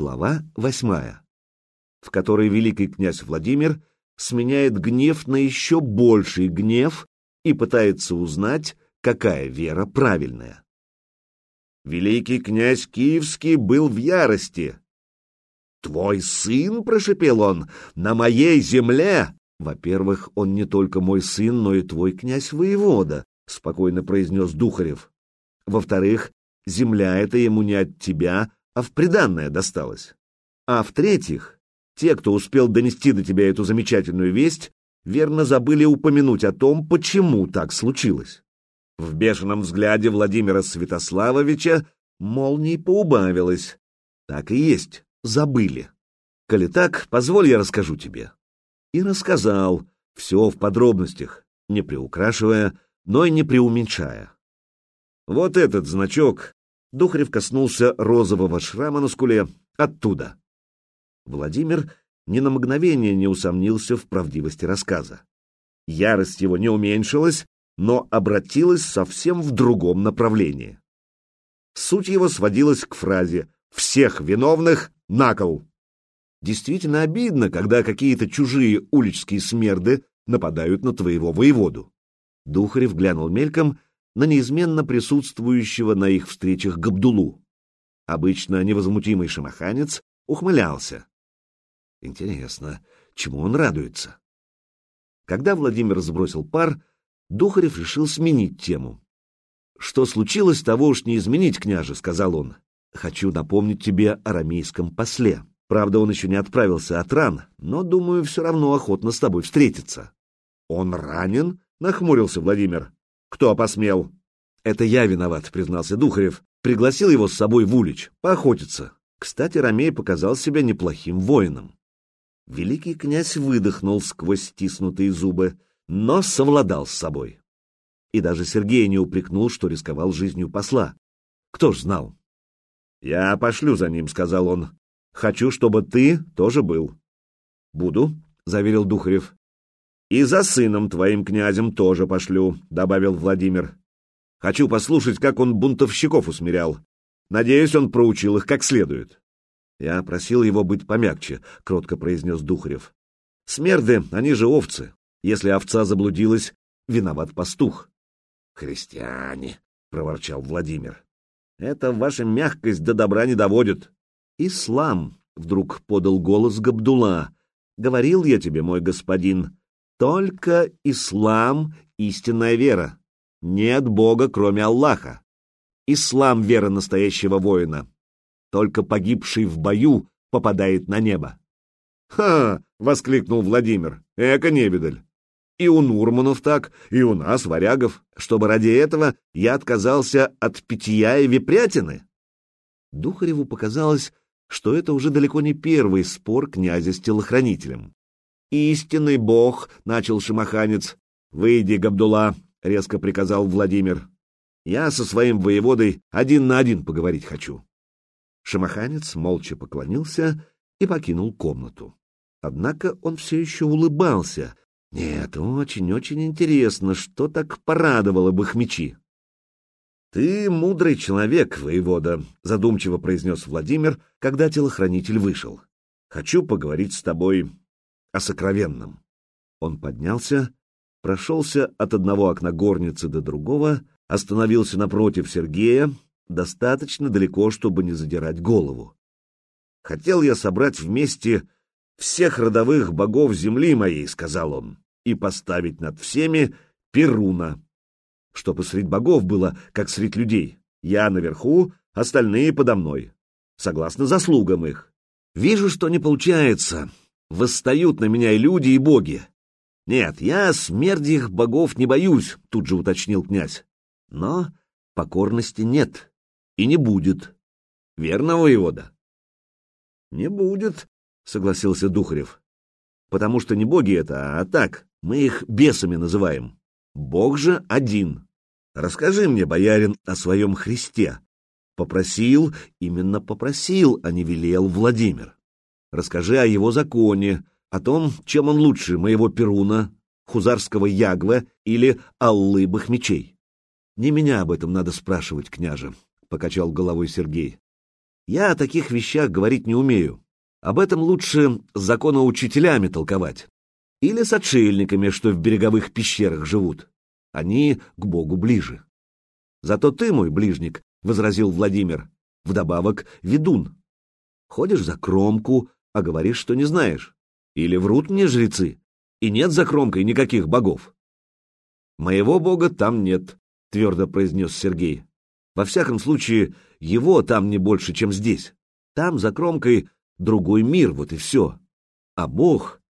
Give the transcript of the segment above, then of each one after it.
Глава восьмая, в которой великий князь Владимир сменяет гнев на еще больший гнев и пытается узнать, какая вера правильная. Великий князь Киевский был в ярости. «Твой сын, — прошепел он, — на моей земле!» «Во-первых, он не только мой сын, но и твой князь-воевода», — спокойно произнес Духарев. «Во-вторых, земля эта ему не от тебя, а в приданное досталась. А в-третьих, те, кто успел донести до тебя эту замечательную весть, верно забыли упомянуть о том, почему так случилось. В бешеном взгляде Владимира Святославовича молнии поубавилось. Так и есть, забыли. Коли так, позволь я расскажу тебе. И рассказал, все в подробностях, не приукрашивая, но и не преуменьшая. Вот этот значок Духарев коснулся розового шрама на скуле оттуда. Владимир ни на мгновение не усомнился в правдивости рассказа. Ярость его не уменьшилась, но обратилась совсем в другом направлении. Суть его сводилась к фразе «всех виновных на кол». Действительно обидно, когда какие-то чужие уличские смерды нападают на твоего воеводу. Духарев глянул мельком на неизменно присутствующего на их встречах Габдулу. Обычно невозмутимый шамаханец ухмылялся. Интересно, чему он радуется? Когда Владимир сбросил пар, Духарев решил сменить тему. «Что случилось, того уж не изменить, княже», — сказал он. «Хочу напомнить тебе о рамейском после. Правда, он еще не отправился от ран, но, думаю, все равно охотно с тобой встретиться». «Он ранен?» — нахмурился Владимир. Кто посмел? Это я виноват, признался Духарев. Пригласил его с собой в Улич, поохотиться. Кстати, Ромей показал себя неплохим воином. Великий князь выдохнул сквозь стиснутые зубы, но совладал с собой. И даже Сергей не упрекнул, что рисковал жизнью посла. Кто ж знал? «Я пошлю за ним», — сказал он. «Хочу, чтобы ты тоже был». «Буду», — заверил Духарев. «И за сыном твоим князем тоже пошлю», — добавил Владимир. «Хочу послушать, как он бунтовщиков усмирял. Надеюсь, он проучил их как следует». «Я просил его быть помягче», — кротко произнес Духарев. «Смерды, они же овцы. Если овца заблудилась, виноват пастух». «Христиане», — проворчал Владимир. «Это ваша мягкость до добра не доводит». «Ислам», — вдруг подал голос Габдула. «Говорил я тебе, мой господин, только ислам — истинная вера. Нет Бога, кроме Аллаха. Ислам — вера настоящего воина. Только погибший в бою попадает на небо. «Ха!» — воскликнул Владимир. «Эко невидаль. И у Нурманов так, и у нас, варягов, чтобы ради этого я отказался от питья и випрятины». Духареву показалось, что это уже далеко не первый спор князя с телохранителем. «Истинный бог!» — начал шамаханец. «Выйди, Габдула!» — резко приказал Владимир. «Я со своим воеводой один на один поговорить хочу». Шамаханец молча поклонился и покинул комнату. Однако он все еще улыбался. Нет, очень-очень интересно, что так порадовало бы хмечи. «Ты мудрый человек, воевода», — задумчиво произнес Владимир, когда телохранитель вышел. «Хочу поговорить с тобой о сокровенном. Он поднялся, прошелся от одного окна горницы до другого, остановился напротив Сергея, достаточно далеко, чтобы не задирать голову. «Хотел я собрать вместе всех родовых богов земли моей», — сказал он, — «и поставить над всеми Перуна, чтобы средь богов было, как средь людей. Я наверху, остальные подо мной, согласно заслугам их. Вижу, что не получается, восстают на меня и люди, и боги. Нет, я смердих богов не боюсь, тут же уточнил князь. Но покорности нет и не будет. Верно, воевода? Не будет, согласился Духарев. Потому что не боги это, а так, мы их бесами называем. Бог же один. Расскажи мне, боярин, о своем Христе. Попросил, именно попросил, а не велел Владимир. Расскажи о его законе, о том, чем он лучше моего Перуна, хузарского Ягва или Аллы Бахмечей. Не меня об этом надо спрашивать, княже, — покачал головой Сергей. Я о таких вещах говорить не умею. Об этом лучше с законоучителями толковать. Или с отшельниками, что в береговых пещерах живут. Они к Богу ближе. Зато ты, мой ближник, — возразил Владимир, — вдобавок ведун. Ходишь за кромку, а говоришь, что не знаешь. Или врут мне жрецы, и нет за кромкой никаких богов. Моего бога там нет, — твердо произнес Сергей. Во всяком случае, его там не больше, чем здесь. Там, за кромкой, другой мир, вот и все. А Бог,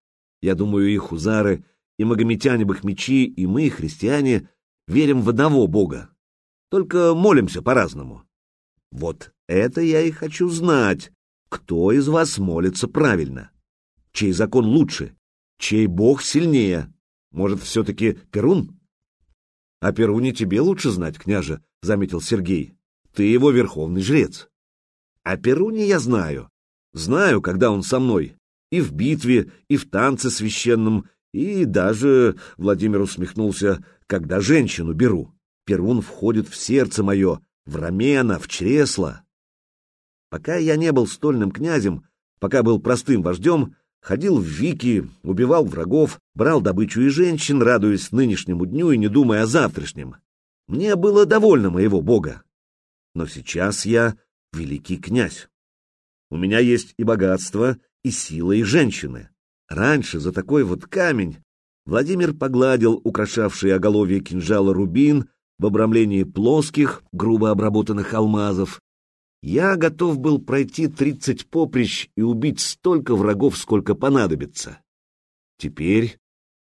я думаю, и хузары, и магометяне-бахмечи, и мы, христиане, верим в одного Бога. Только молимся по-разному. Вот это я и хочу знать, кто из вас молится правильно. Чей закон лучше? Чей Бог сильнее? Может, все-таки Перун? — А Перуне тебе лучше знать, княже, — заметил Сергей. — Ты его верховный жрец. — О Перуне я знаю, Знаю, когда он со мной. И в битве, и в танце священном, и даже, — Владимир усмехнулся, — когда женщину беру. Перун входит в сердце мое, в рамена, в чресло. Пока я не был стольным князем, пока был простым вождем, ходил в вики, убивал врагов, брал добычу и женщин, радуясь нынешнему дню и не думая о завтрашнем. Мне было довольно моего бога. Но сейчас я великий князь. У меня есть и богатство, и сила, и женщины. Раньше за такой вот камень Владимир погладил украшавший оголовье кинжала рубин в обрамлении плоских, грубо обработанных алмазов. Я готов был пройти тридцать поприщ и убить столько врагов, сколько понадобится. Теперь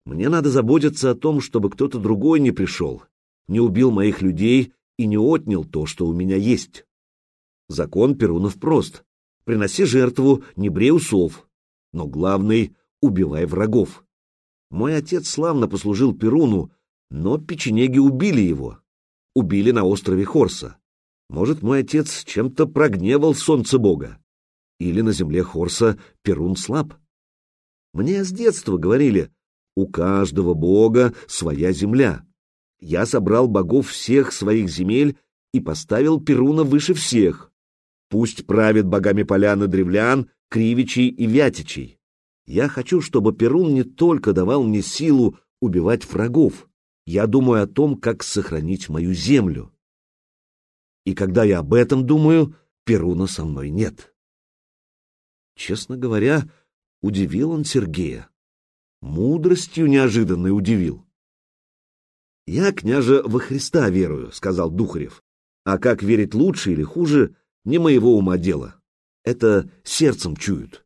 мне надо заботиться о том, чтобы кто-то другой не пришел, не убил моих людей и не отнял то, что у меня есть. Закон Перунов прост приноси жертву, не брей усов. Но главный — убивай врагов. Мой отец славно послужил Перуну, но печенеги убили его. Убили на острове Хорса. Может, мой отец чем-то прогневал солнце бога. Или на земле Хорса Перун слаб. Мне с детства говорили, у каждого бога своя земля. Я собрал богов всех своих земель и поставил Перуна выше всех. Пусть правит богами поляны древлян, кривичей и вятичей. Я хочу, чтобы Перун не только давал мне силу убивать врагов. Я думаю о том, как сохранить мою землю. И когда я об этом думаю, Перуна со мной нет. Честно говоря, удивил он Сергея. Мудростью неожиданной удивил. «Я, княже, во Христа верую», — сказал Духарев. «А как верить лучше или хуже, не моего ума дело. Это сердцем чуют.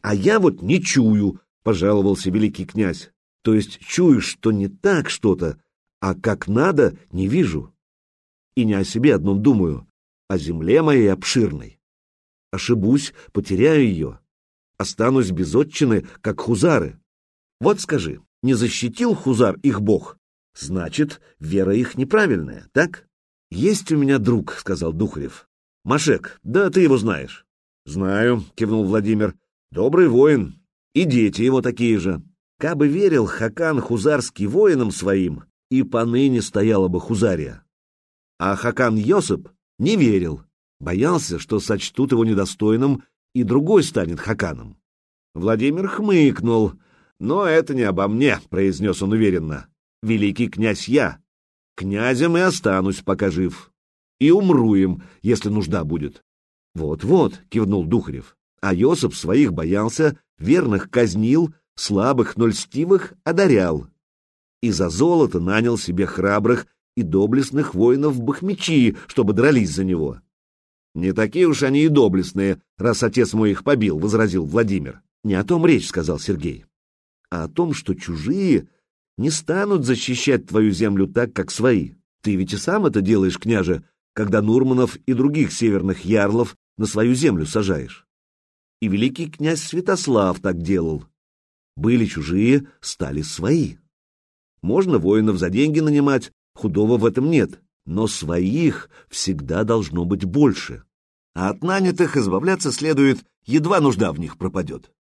А я вот не чую, пожаловался великий князь. То есть чую, что не так что-то, а как надо, не вижу. И не о себе одном думаю, о земле моей обширной. Ошибусь, потеряю ее. Останусь без отчины, как хузары. Вот скажи, не защитил хузар их бог? Значит, вера их неправильная, так? Есть у меня друг, сказал Духарев. Машек, да ты его знаешь. Знаю, кивнул Владимир. Добрый воин. И дети его такие же. Кабы верил Хакан Хузарский воинам своим, и поныне стояла бы Хузария. А Хакан Йосип не верил, боялся, что сочтут его недостойным, и другой станет Хаканом. Владимир хмыкнул. «Но это не обо мне», — произнес он уверенно. «Великий князь я. Князем и останусь, пока жив и умру им, если нужда будет. Вот-вот, кивнул Духарев. А Йосип своих боялся, верных казнил, слабых, но льстивых одарял. И за золото нанял себе храбрых и доблестных воинов Бахмечи, чтобы дрались за него. «Не такие уж они и доблестные, раз отец мой их побил», — возразил Владимир. «Не о том речь», — сказал Сергей, — «а о том, что чужие не станут защищать твою землю так, как свои. Ты ведь и сам это делаешь, княже, когда Нурманов и других северных ярлов на свою землю сажаешь. И великий князь Святослав так делал. Были чужие, стали свои. Можно воинов за деньги нанимать, худого в этом нет, но своих всегда должно быть больше. А от нанятых избавляться следует, едва нужда в них пропадет.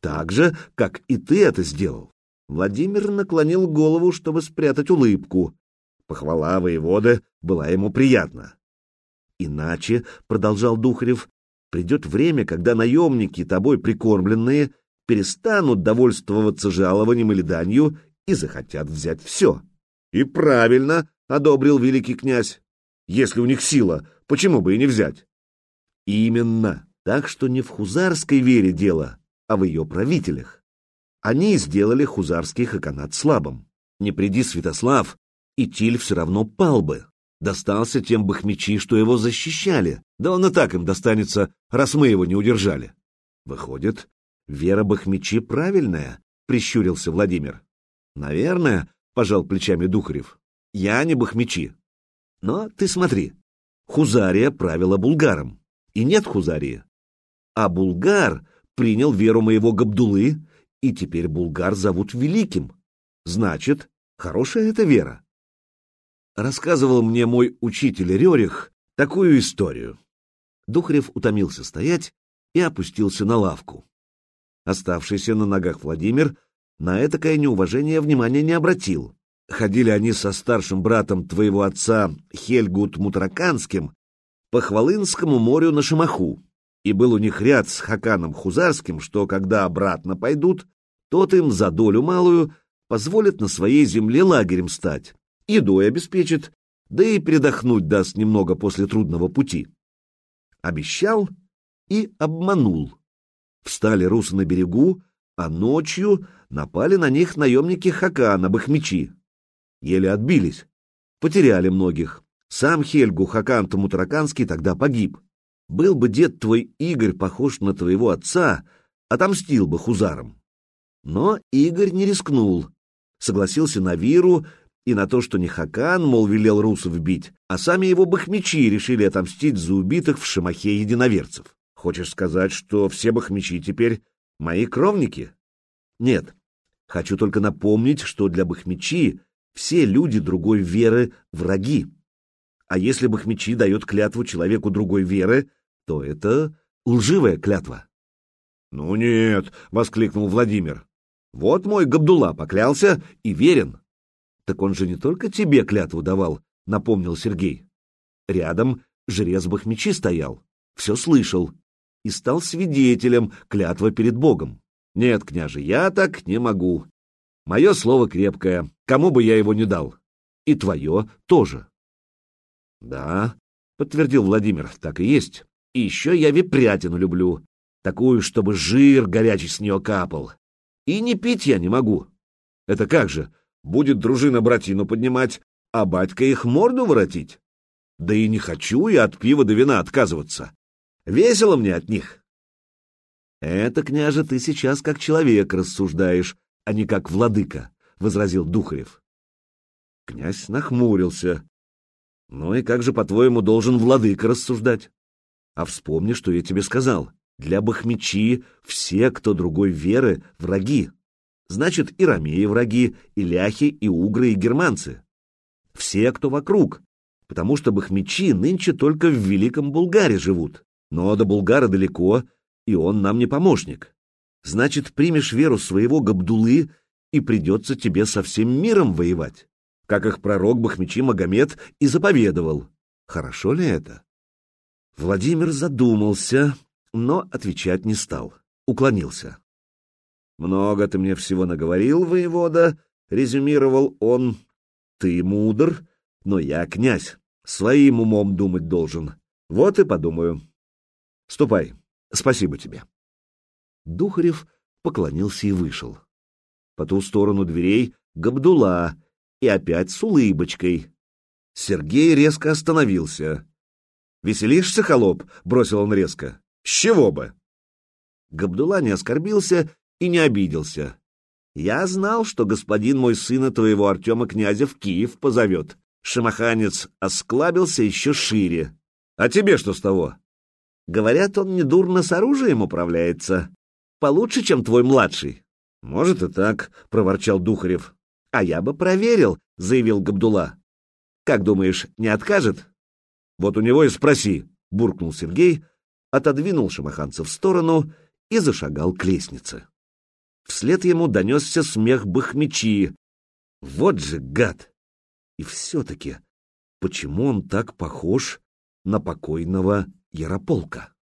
Так же, как и ты это сделал. Владимир наклонил голову, чтобы спрятать улыбку. Похвала воеводы была ему приятна. Иначе, — продолжал Духарев, — придет время, когда наемники, тобой прикормленные, перестанут довольствоваться жалованием или данью и захотят взять все. — И правильно, — одобрил великий князь. — Если у них сила, почему бы и не взять? — Именно. Так что не в хузарской вере дело, а в ее правителях. Они сделали хузарский хаканат слабым. Не приди Святослав, и Тиль все равно пал бы. Достался тем бахмечи, что его защищали. Да он и так им достанется, раз мы его не удержали. Выходит, вера бахмечи правильная, прищурился Владимир. Наверное, пожал плечами Духарев. Я не бахмечи. Но ты смотри, Хузария правила булгарам, и нет Хузарии. А булгар принял веру моего Габдулы, и теперь булгар зовут великим. Значит, хорошая это вера. Рассказывал мне мой учитель Рерих такую историю. Духарев утомился стоять и опустился на лавку. Оставшийся на ногах Владимир на этакое неуважение внимания не обратил. Ходили они со старшим братом твоего отца Хельгут Мутраканским по Хвалынскому морю на Шамаху, и был у них ряд с Хаканом Хузарским, что когда обратно пойдут, тот им за долю малую позволит на своей земле лагерем стать, едой обеспечит, да и передохнуть даст немного после трудного пути. Обещал и обманул. Встали русы на берегу, а ночью напали на них наемники Хакана, бахмечи. Еле отбились, потеряли многих. Сам Хельгу Хакан Тамутараканский тогда погиб. Был бы дед твой Игорь похож на твоего отца, отомстил бы хузарам. Но Игорь не рискнул, согласился на Виру и на то, что не Хакан, мол, велел русов бить, а сами его бахмечи решили отомстить за убитых в Шамахе единоверцев. Хочешь сказать, что все бахмечи теперь мои кровники? Нет. Хочу только напомнить, что для бахмечи все люди другой веры — враги. А если бахмечи дает клятву человеку другой веры, то это лживая клятва. — Ну нет, — воскликнул Владимир. — Вот мой Габдула поклялся и верен. Так он же не только тебе клятву давал, напомнил Сергей. Рядом жрец Бахмечи стоял, все слышал и стал свидетелем клятвы перед Богом. Нет, княже, я так не могу. Мое слово крепкое, кому бы я его не дал. И твое тоже. Да, подтвердил Владимир, так и есть. И еще я випрятину люблю, такую, чтобы жир горячий с нее капал. И не пить я не могу. Это как же, будет дружина братину поднимать, а батька их морду воротить. Да и не хочу я от пива до вина отказываться. Весело мне от них. Это, княже, ты сейчас как человек рассуждаешь, а не как владыка, — возразил Духарев. Князь нахмурился. Ну и как же, по-твоему, должен владыка рассуждать? А вспомни, что я тебе сказал. Для бахмечи все, кто другой веры, враги. Значит, и ромеи враги, и ляхи, и угры, и германцы. Все, кто вокруг, потому что бахмечи нынче только в Великом Булгаре живут. Но до Булгара далеко, и он нам не помощник. Значит, примешь веру своего Габдулы, и придется тебе со всем миром воевать, как их пророк Бахмечи Магомед и заповедовал. Хорошо ли это? Владимир задумался, но отвечать не стал, уклонился. «Много ты мне всего наговорил, воевода», — резюмировал он. «Ты мудр, но я князь, своим умом думать должен. Вот и подумаю. Ступай, спасибо тебе». Духарев поклонился и вышел. По ту сторону дверей Габдула и опять с улыбочкой. Сергей резко остановился. «Веселишься, холоп?» — бросил он резко. «С чего бы?» Габдула не оскорбился и не обиделся. Я знал, что господин мой сына твоего Артема князя в Киев позовет. Шамаханец осклабился еще шире. А тебе что с того? Говорят, он недурно с оружием управляется. Получше, чем твой младший. Может и так, проворчал Духарев. А я бы проверил, заявил Габдула. Как думаешь, не откажет? Вот у него и спроси, буркнул Сергей, отодвинул шамаханца в сторону и зашагал к лестнице. Вслед ему донесся смех бахмечи. Вот же гад! И все-таки, почему он так похож на покойного Ярополка.